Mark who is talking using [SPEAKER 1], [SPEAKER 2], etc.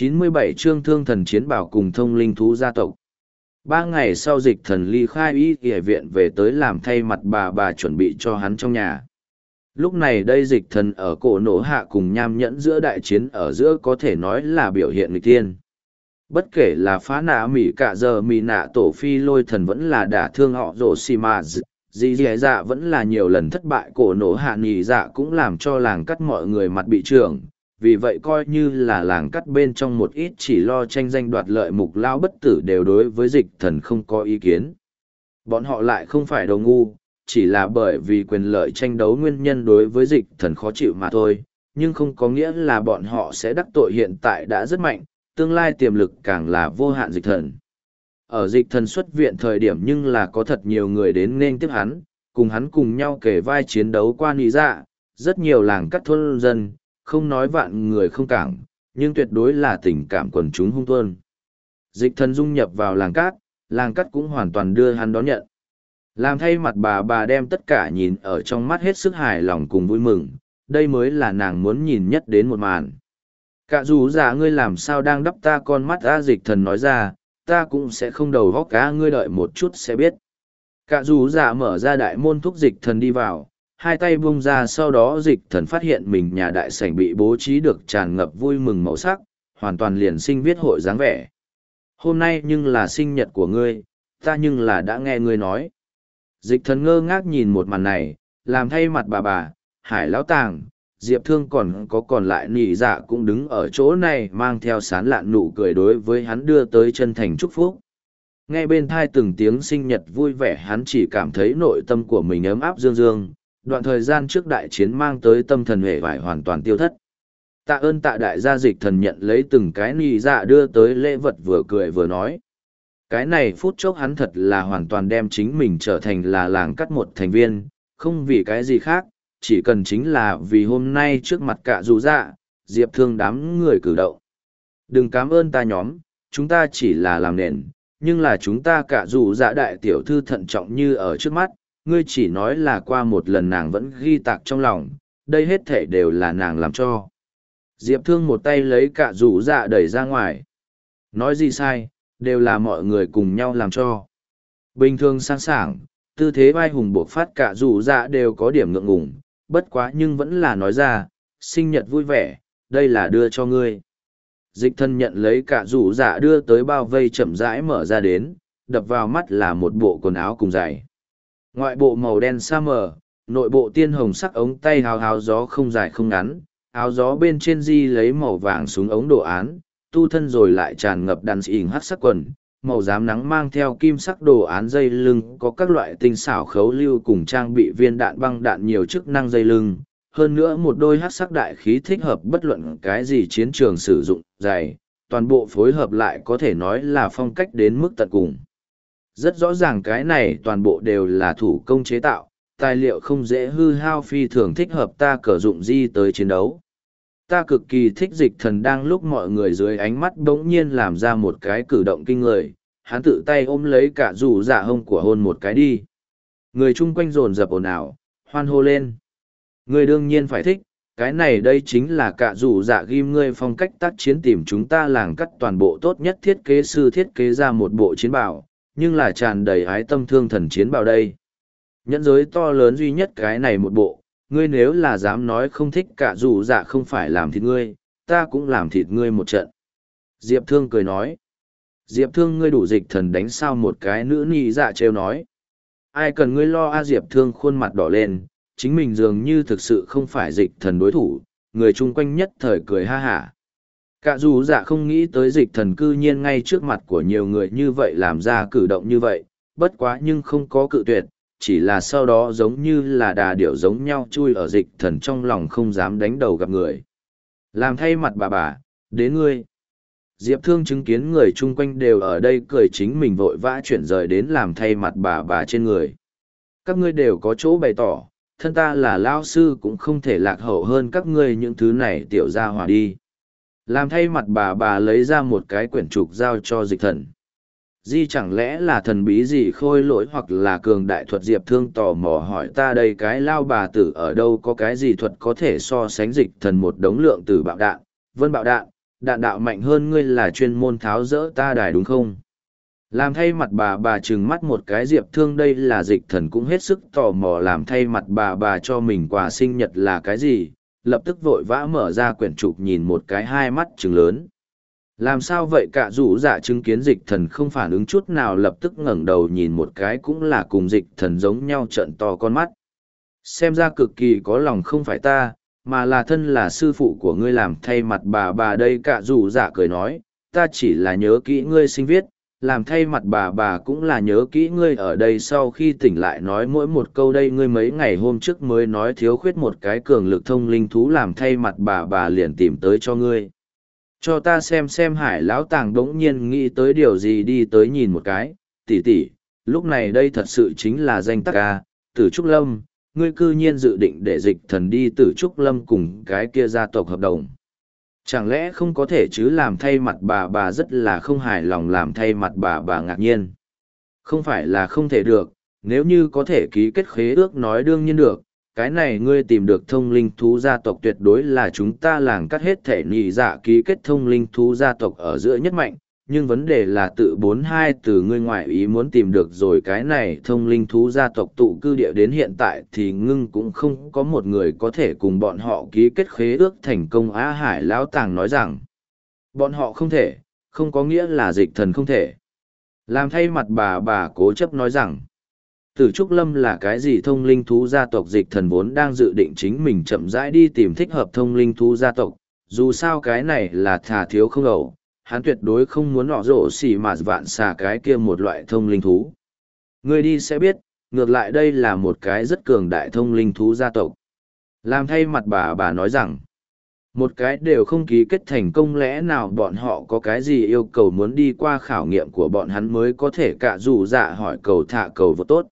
[SPEAKER 1] 97 chương thương thần chiến bảo cùng thông linh thú gia tộc. Ba ngày sau dịch thần ly khai y y viện về tới làm thay mặt bà bà chuẩn bị cho hắn trong nhà. Lúc này đây dịch thần ở cổ nổ hạ cùng nham nhẫn giữa đại chiến ở giữa có thể nói là biểu hiện nghịch tiên. Bất kể là phá nạ mỉ cả giờ mỉ nạ tổ phi lôi thần vẫn là đả thương họ rổ xì mà dì dì dạ vẫn là nhiều lần thất bại cổ nổ hạ nì dạ cũng làm cho làng cắt mọi người mặt bị trưởng vì vậy coi như là làng cắt bên trong một ít chỉ lo tranh danh đoạt lợi mục lao bất tử đều đối với dịch thần không có ý kiến. Bọn họ lại không phải đồ ngu, chỉ là bởi vì quyền lợi tranh đấu nguyên nhân đối với dịch thần khó chịu mà thôi, nhưng không có nghĩa là bọn họ sẽ đắc tội hiện tại đã rất mạnh, tương lai tiềm lực càng là vô hạn dịch thần. Ở dịch thần xuất viện thời điểm nhưng là có thật nhiều người đến nên tiếp hắn, cùng hắn cùng nhau kể vai chiến đấu qua nì dạ, rất nhiều làng cắt thôn dân, không nói vạn người không cảng, nhưng tuyệt đối là tình cảm quần chúng hung tuân. Dịch thần dung nhập vào làng cát, làng cát cũng hoàn toàn đưa hắn đón nhận. Làm thay mặt bà bà đem tất cả nhìn ở trong mắt hết sức hài lòng cùng vui mừng, đây mới là nàng muốn nhìn nhất đến một màn. Cả dù giả ngươi làm sao đang đắp ta con mắt ra dịch thần nói ra, ta cũng sẽ không đầu góc cá ngươi đợi một chút sẽ biết. Cả dù giả mở ra đại môn thúc dịch thần đi vào, hai tay bung ra sau đó dịch thần phát hiện mình nhà đại sảnh bị bố trí được tràn ngập vui mừng màu sắc, hoàn toàn liền sinh viết hội dáng vẻ. Hôm nay nhưng là sinh nhật của ngươi, ta nhưng là đã nghe ngươi nói. Dịch thần ngơ ngác nhìn một màn này, làm thay mặt bà bà, hải lão tàng, diệp thương còn có còn lại nỉ dạ cũng đứng ở chỗ này mang theo sán lạn nụ cười đối với hắn đưa tới chân thành chúc phúc. Nghe bên thai từng tiếng sinh nhật vui vẻ hắn chỉ cảm thấy nội tâm của mình ấm áp dương dương, đoạn thời gian trước đại chiến mang tới tâm thần hệ vải hoàn toàn tiêu thất. Tạ ơn tạ đại gia dịch thần nhận lấy từng cái nì dạ đưa tới lễ vật vừa cười vừa nói. Cái này phút chốc hắn thật là hoàn toàn đem chính mình trở thành là làng cắt một thành viên, không vì cái gì khác, chỉ cần chính là vì hôm nay trước mặt cả dù dạ, diệp thương đám người cử động. Đừng cảm ơn ta nhóm, chúng ta chỉ là làm nền, nhưng là chúng ta cả dù dạ đại tiểu thư thận trọng như ở trước mắt, ngươi chỉ nói là qua một lần nàng vẫn ghi tạc trong lòng, đây hết thể đều là nàng làm cho. Diệp Thương một tay lấy cả rủ dạ đẩy ra ngoài. Nói gì sai, đều là mọi người cùng nhau làm cho. Bình thường sáng sảng, tư thế vai hùng buộc phát cả rủ dạ đều có điểm ngượng ngùng, bất quá nhưng vẫn là nói ra, sinh nhật vui vẻ, đây là đưa cho ngươi. Dịch thân nhận lấy cả rủ dạ đưa tới bao vây chậm rãi mở ra đến, đập vào mắt là một bộ quần áo cùng giày. Ngoại bộ màu đen sa mờ, nội bộ tiên hồng sắc ống tay hào hào gió không dài không ngắn, áo gió bên trên di lấy màu vàng xuống ống đồ án, tu thân rồi lại tràn ngập đàn xỉn hát sắc quần, màu giám nắng mang theo kim sắc đồ án dây lưng có các loại tinh xảo khấu lưu cùng trang bị viên đạn băng đạn nhiều chức năng dây lưng. Hơn nữa một đôi hát sắc đại khí thích hợp bất luận cái gì chiến trường sử dụng dày, toàn bộ phối hợp lại có thể nói là phong cách đến mức tận cùng rất rõ ràng cái này toàn bộ đều là thủ công chế tạo, tài liệu không dễ hư hao phi thường thích hợp ta cờ dụng di tới chiến đấu. Ta cực kỳ thích dịch thần đang lúc mọi người dưới ánh mắt bỗng nhiên làm ra một cái cử động kinh người, hắn tự tay ôm lấy cả rủ dạ hông của hôn một cái đi. Người chung quanh rồn rập ồn ào, hoan hô lên. Người đương nhiên phải thích, cái này đây chính là cả rủ dạ ghim ngươi phong cách tác chiến tìm chúng ta làng cắt toàn bộ tốt nhất thiết kế sư thiết kế ra một bộ chiến bảo, nhưng là tràn đầy ái tâm thương thần chiến bào đây. Nhẫn giới to lớn duy nhất cái này một bộ, ngươi nếu là dám nói không thích cả dù dạ không phải làm thịt ngươi, ta cũng làm thịt ngươi một trận. Diệp Thương cười nói. Diệp Thương ngươi đủ dịch thần đánh sao một cái nữ nhi dạ trêu nói. Ai cần ngươi lo a Diệp Thương khuôn mặt đỏ lên, chính mình dường như thực sự không phải dịch thần đối thủ, người chung quanh nhất thời cười ha hả. Cả dù dạ không nghĩ tới dịch thần cư nhiên ngay trước mặt của nhiều người như vậy làm ra cử động như vậy, bất quá nhưng không có cự tuyệt, chỉ là sau đó giống như là đà điểu giống nhau chui ở dịch thần trong lòng không dám đánh đầu gặp người. Làm thay mặt bà bà, đến ngươi. Diệp Thương chứng kiến người chung quanh đều ở đây cười chính mình vội vã chuyển rời đến làm thay mặt bà bà trên người. Các ngươi đều có chỗ bày tỏ, thân ta là lao sư cũng không thể lạc hậu hơn các ngươi những thứ này tiểu ra hòa đi làm thay mặt bà bà lấy ra một cái quyển trục giao cho dịch thần di chẳng lẽ là thần bí gì khôi lỗi hoặc là cường đại thuật diệp thương tò mò hỏi ta đây cái lao bà tử ở đâu có cái gì thuật có thể so sánh dịch thần một đống lượng từ bạo đạn vân bạo đạn đạn đạo mạnh hơn ngươi là chuyên môn tháo rỡ ta đài đúng không? Làm thay mặt bà bà trừng mắt một cái diệp thương đây là dịch thần cũng hết sức tò mò làm thay mặt bà bà cho mình quà sinh nhật là cái gì, lập tức vội vã mở ra quyển trục nhìn một cái hai mắt trừng lớn. Làm sao vậy cả rủ dạ chứng kiến dịch thần không phản ứng chút nào lập tức ngẩng đầu nhìn một cái cũng là cùng dịch thần giống nhau trận to con mắt. Xem ra cực kỳ có lòng không phải ta, mà là thân là sư phụ của ngươi làm thay mặt bà bà đây cả rủ dạ cười nói, ta chỉ là nhớ kỹ ngươi sinh viết, làm thay mặt bà bà cũng là nhớ kỹ ngươi ở đây sau khi tỉnh lại nói mỗi một câu đây ngươi mấy ngày hôm trước mới nói thiếu khuyết một cái cường lực thông linh thú làm thay mặt bà bà liền tìm tới cho ngươi. Cho ta xem xem hải lão tàng đ n g nhiên nghĩ tới điều gì đi tới nhìn một cái. Tỉ tỉ lúc này đây thật sự chính là danh tắc ca tử trúc lâm, ngươi cư nhiên dự định để dịch thần đi tử trúc lâm cùng cái kia gia tộc hợp đồng chẳng lẽ không có thể chứ làm thay mặt bà bà rất là không hài lòng làm thay mặt bà bà ngạc nhiên? Không phải là không thể được, nếu như có thể ký kết khế ước nói đương nhiên được, cái này ngươi tìm được thông linh thú gia tộc tuyệt đối là chúng ta làng cắt hết thể nhị dạ ký kết thông linh thú gia tộc ở giữa nhất mạnh nhưng vấn đề là tự bốn hai từ ngươi ngoại ý muốn tìm được rồi cái này thông linh thú gia tộc tụ cư địa đến hiện tại thì ngưng cũng không có một người có thể cùng bọn họ ký kết khế ước thành công á hải lão tàng nói rằng. Bọn họ không thể, không có nghĩa là dịch thần không thể. Làm thay mặt bà bà cố chấp nói rằng. Tử trúc lâm là cái gì thông linh thú gia tộc dịch thần vốn đang dự định chính mình chậm rãi đi tìm thích hợp thông linh thú gia tộc. Dù sao cái này là thà thiếu không ẩu hắn tuyệt đối không muốn nọ rổ xỉ mà vạn xà cái kia một loại thông linh thú. Người đi sẽ biết, ngược lại đây là một cái rất cường đại thông linh thú gia tộc. Làm thay mặt bà bà nói rằng, một cái đều không ký kết thành công lẽ nào bọn họ có cái gì yêu cầu muốn đi qua khảo nghiệm của bọn hắn mới có thể cả dù dạ hỏi cầu thả cầu vô tốt.